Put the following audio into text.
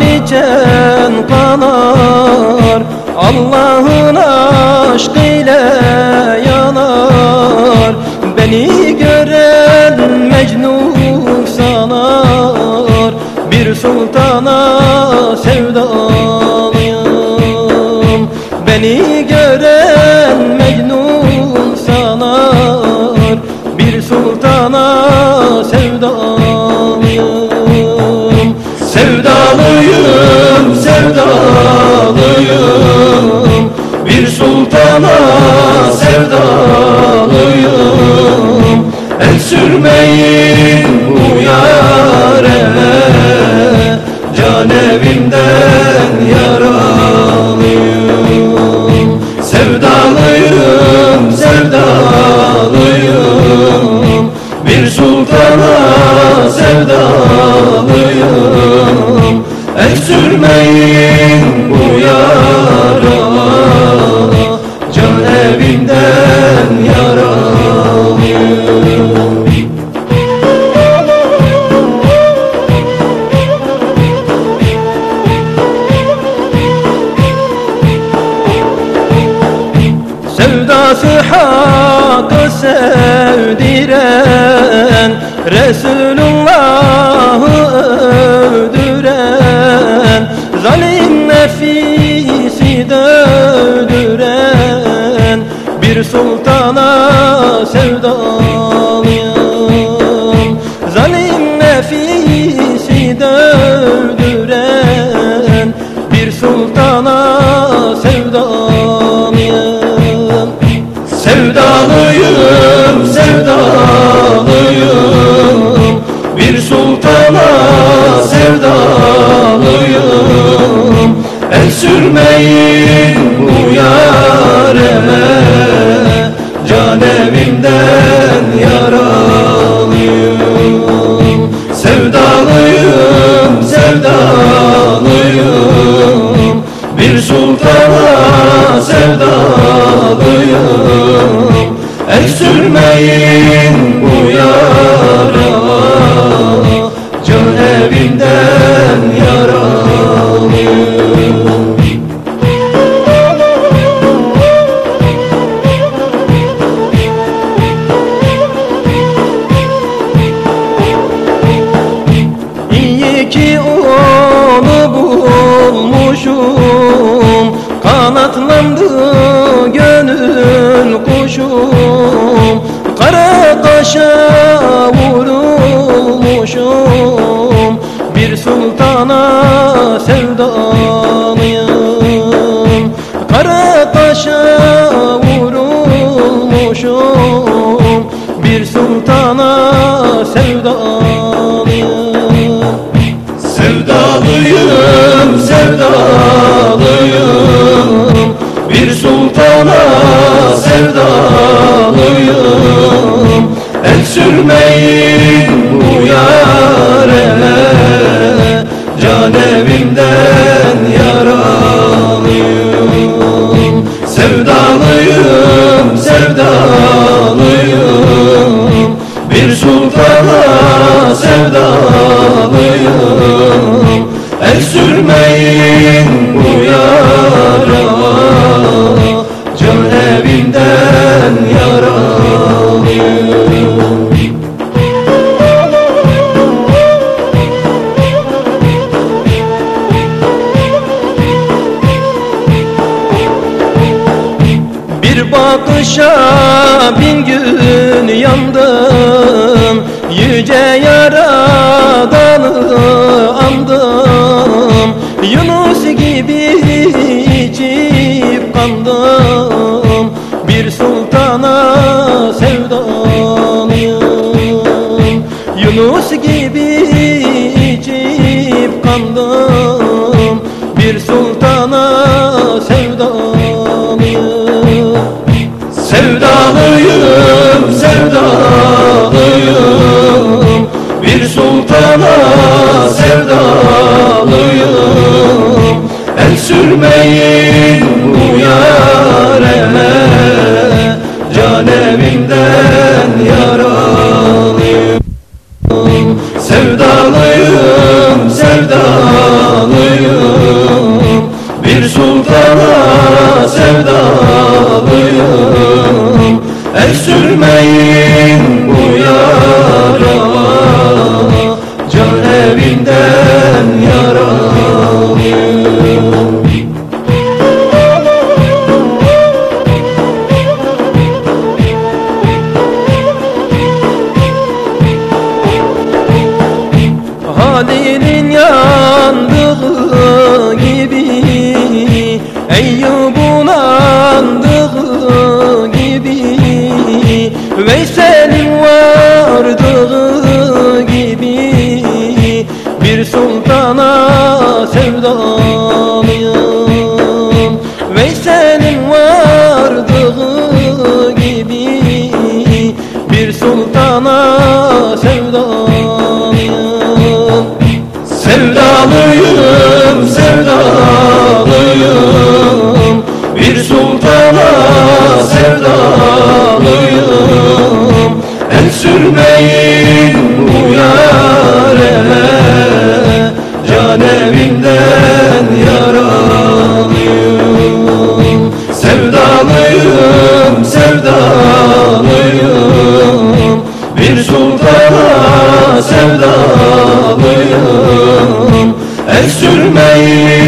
içen kanar? Allah'ın aşkıyla yanar. Beni gören Mecnun sanar. Bir sultana sevdalıyım. Beni gören Mecnun sanar. Bir sultana sevdalıyım Sevdalıyım, Bir sultana sevdalıyım sevdiren Resulullah'ı övdüren Zalim nefisi dövdüren Bir sultana sevdalıyım. Zalim nefisi dövdüren Bir sultana sevdalıyım El sürmeyin bu yareme Can evimden yaralıyım. Sevdalıyım, sevdalıyım. Bir sultana sevdalıyım. El sürmeyin sultana sevdalıyım. Sevdalıyım, sevdalıyım. Bir sultana sevdalıyım. El sürmeyin Sultana sevdalıyım. El sürmeyin bu yara Can evinden yaralıyım Bir bakışa bin gün yandım Yüce yaradanı andım. Yunus gibi içip kandım El sürmeyin bu yareme Canemimden yaralıyım. Sevdalıyım, sevdalıyım. Bir sultana sevdalıyım. El sürmeyin bu yarama Canemimden yaralıyım. ويسالي وارضي sevdalıyım. El sürmeyi